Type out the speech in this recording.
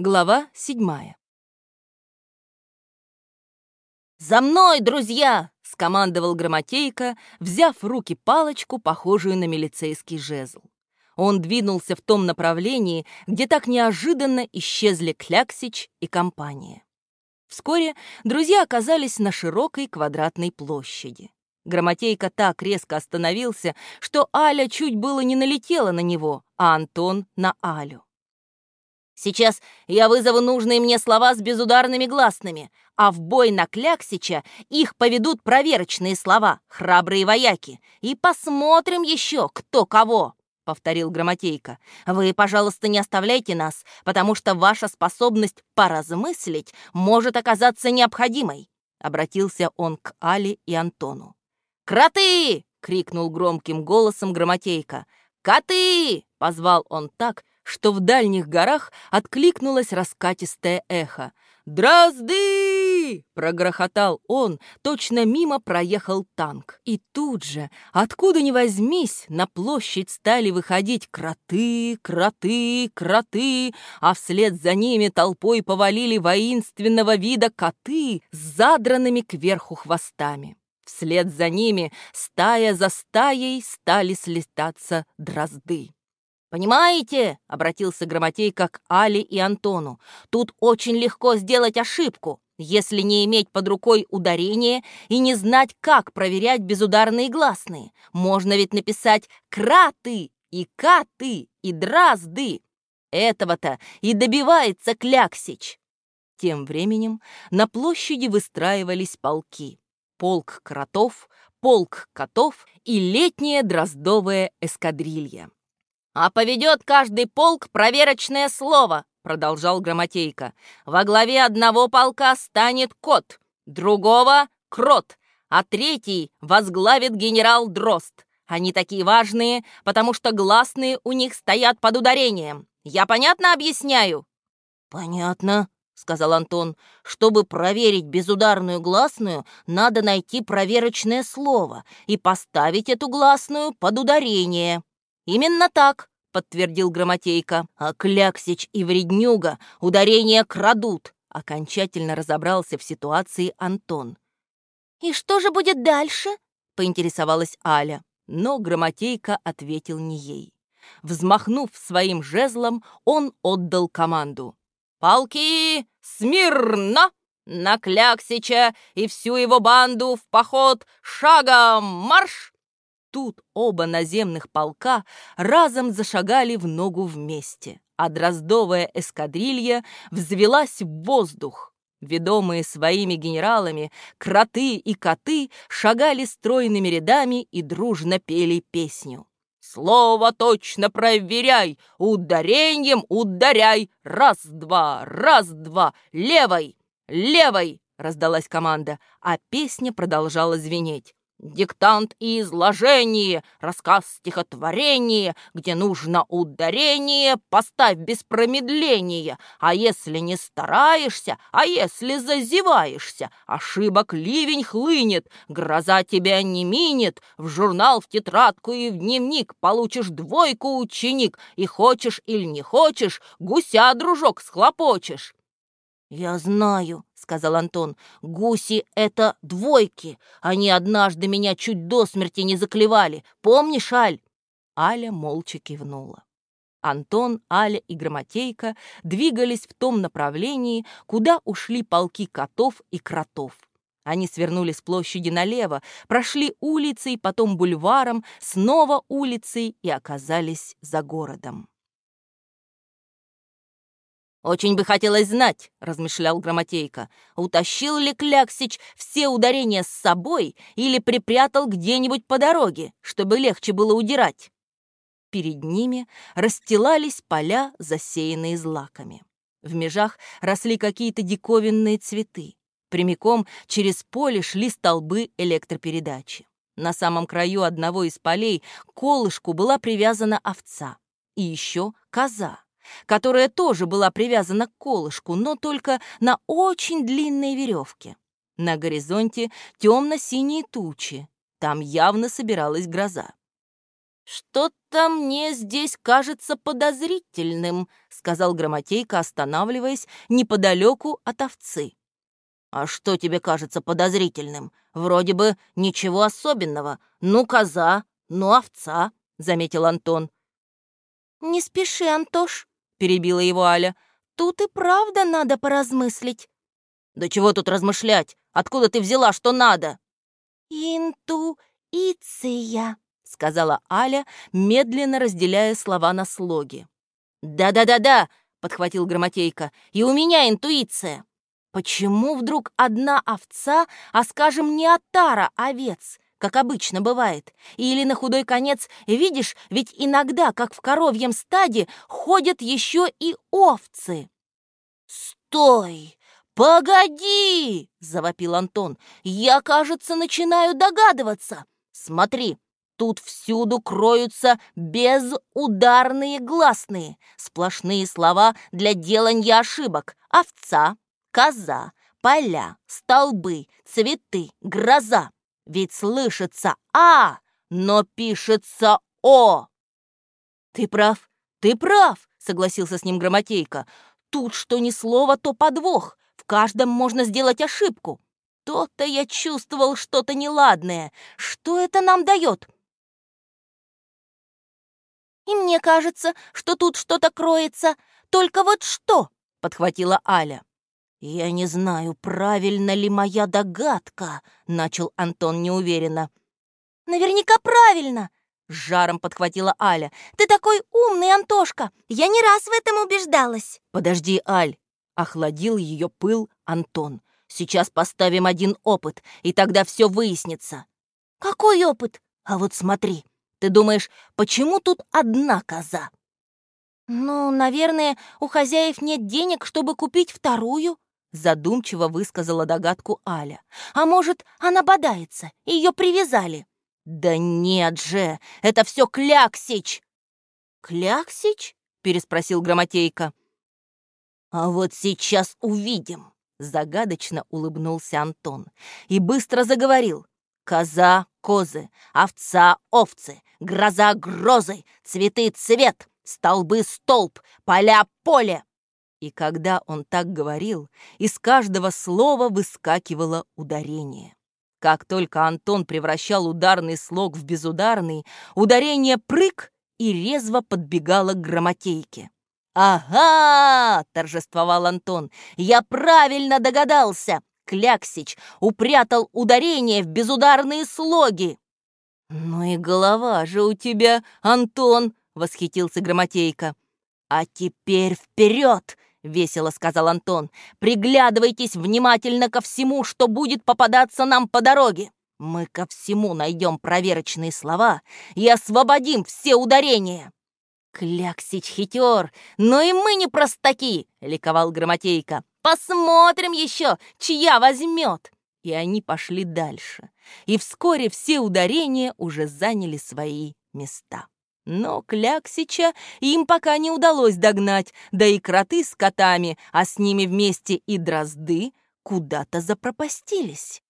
Глава седьмая. «За мной, друзья!» — скомандовал Громотейка, взяв в руки палочку, похожую на милицейский жезл. Он двинулся в том направлении, где так неожиданно исчезли Кляксич и компания. Вскоре друзья оказались на широкой квадратной площади. Громотейка так резко остановился, что Аля чуть было не налетела на него, а Антон — на Алю. Сейчас я вызову нужные мне слова с безударными гласными, а в бой на Кляксича их поведут проверочные слова, храбрые вояки. И посмотрим еще, кто кого, — повторил Громотейка. Вы, пожалуйста, не оставляйте нас, потому что ваша способность поразмыслить может оказаться необходимой, — обратился он к Али и Антону. «Кроты!» — крикнул громким голосом Громотейка. «Коты!» — позвал он так, что в дальних горах откликнулось раскатистое эхо. «Дрозды!» — прогрохотал он, точно мимо проехал танк. И тут же, откуда ни возьмись, на площадь стали выходить кроты, кроты, кроты, а вслед за ними толпой повалили воинственного вида коты с задранными кверху хвостами. Вслед за ними стая за стаей стали слетаться дрозды. «Понимаете?» — обратился Грамотейка к Али и Антону. «Тут очень легко сделать ошибку, если не иметь под рукой ударение и не знать, как проверять безударные гласные. Можно ведь написать «краты» и «каты» и «дразды». Этого-то и добивается Кляксич. Тем временем на площади выстраивались полки. Полк кротов, полк котов и летняя дроздовая эскадрилья. «А поведет каждый полк проверочное слово», — продолжал Громотейка. «Во главе одного полка станет кот, другого — крот, а третий возглавит генерал Дрозд. Они такие важные, потому что гласные у них стоят под ударением. Я понятно объясняю?» «Понятно», — сказал Антон. «Чтобы проверить безударную гласную, надо найти проверочное слово и поставить эту гласную под ударение». «Именно так», — подтвердил Громотейка. «А Кляксич и Вреднюга ударения крадут», — окончательно разобрался в ситуации Антон. «И что же будет дальше?» — поинтересовалась Аля. Но Громотейка ответил не ей. Взмахнув своим жезлом, он отдал команду. «Полки! Смирно! На Кляксича и всю его банду в поход шагом марш!» Тут оба наземных полка разом зашагали в ногу вместе, а дроздовая эскадрилья взвелась в воздух. Ведомые своими генералами, кроты и коты шагали стройными рядами и дружно пели песню. «Слово точно проверяй! Ударением ударяй! Раз-два, раз-два! Левой! Левой!» раздалась команда, а песня продолжала звенеть. Диктант и изложение, рассказ стихотворение, где нужно ударение, поставь без промедления. А если не стараешься, а если зазеваешься, ошибок ливень хлынет, гроза тебя не минет, в журнал, в тетрадку и в дневник получишь двойку, ученик, и хочешь или не хочешь, гуся, дружок, схлопочешь. «Я знаю», — сказал Антон, — «гуси — это двойки. Они однажды меня чуть до смерти не заклевали. Помнишь, Аль?» Аля молча кивнула. Антон, Аля и Громотейка двигались в том направлении, куда ушли полки котов и кротов. Они свернули с площади налево, прошли улицей, потом бульваром, снова улицей и оказались за городом. «Очень бы хотелось знать», — размышлял Громотейка, «утащил ли Кляксич все ударения с собой или припрятал где-нибудь по дороге, чтобы легче было удирать?» Перед ними расстилались поля, засеянные злаками. В межах росли какие-то диковинные цветы. Прямиком через поле шли столбы электропередачи. На самом краю одного из полей к колышку была привязана овца. И еще коза которая тоже была привязана к колышку, но только на очень длинной веревке. На горизонте темно-синие тучи. Там явно собиралась гроза. «Что «Что-то мне здесь кажется подозрительным», — сказал Громотейка, останавливаясь неподалеку от овцы. «А что тебе кажется подозрительным? Вроде бы ничего особенного. Ну, коза, ну, овца», — заметил Антон. «Не спеши, Антош», — перебила его Аля. «Тут и правда надо поразмыслить». «Да чего тут размышлять? Откуда ты взяла, что надо?» «Интуиция», — сказала Аля, медленно разделяя слова на слоги. «Да-да-да-да», — подхватил Громотейка, — «и у меня интуиция». Почему вдруг одна овца, а, скажем, не отара овец, как обычно бывает? Или на худой конец, видишь, ведь иногда, как в коровьем стаде, ходят еще и овцы. «Стой! Погоди!» — завопил Антон. «Я, кажется, начинаю догадываться. Смотри, Тут всюду кроются безударные гласные, сплошные слова для делания ошибок. Овца, коза, поля, столбы, цветы, гроза. Ведь слышится «а», но пишется «о». «Ты прав, ты прав», — согласился с ним Громотейка. «Тут что ни слово, то подвох. В каждом можно сделать ошибку. То-то я чувствовал что-то неладное. Что это нам дает?» «И мне кажется, что тут что-то кроется. Только вот что?» — подхватила Аля. «Я не знаю, правильно ли моя догадка», — начал Антон неуверенно. «Наверняка правильно», — с жаром подхватила Аля. «Ты такой умный, Антошка! Я не раз в этом убеждалась!» «Подожди, Аль!» — охладил ее пыл Антон. «Сейчас поставим один опыт, и тогда все выяснится». «Какой опыт?» «А вот смотри, ты думаешь, почему тут одна коза?» «Ну, наверное, у хозяев нет денег, чтобы купить вторую», Задумчиво высказала догадку Аля. «А может, она бодается, ее привязали?» «Да нет же, это все Кляксич!» «Кляксич?» — переспросил Громотейка. «А вот сейчас увидим!» — загадочно улыбнулся Антон и быстро заговорил. «Коза — козы, овца — овцы, гроза — грозы, цветы — цвет, столбы — столб, поля — поле, и когда он так говорил, из каждого слова выскакивало ударение. Как только Антон превращал ударный слог в безударный, ударение прыг и резво подбегало к грамотейке. «Ага!» — торжествовал Антон. «Я правильно догадался! Кляксич упрятал ударение в безударные слоги!» «Ну и голова же у тебя, Антон!» — восхитился грамотейка. «А теперь вперед!» — весело сказал Антон. «Приглядывайтесь внимательно ко всему, что будет попадаться нам по дороге. Мы ко всему найдем проверочные слова и освободим все ударения». «Кляксич хитер, но и мы не простаки!» — ликовал Громотейка. «Посмотрим еще, чья возьмет!» И они пошли дальше. И вскоре все ударения уже заняли свои места. Но Кляксича им пока не удалось догнать, да и кроты с котами, а с ними вместе и дрозды, куда-то запропастились.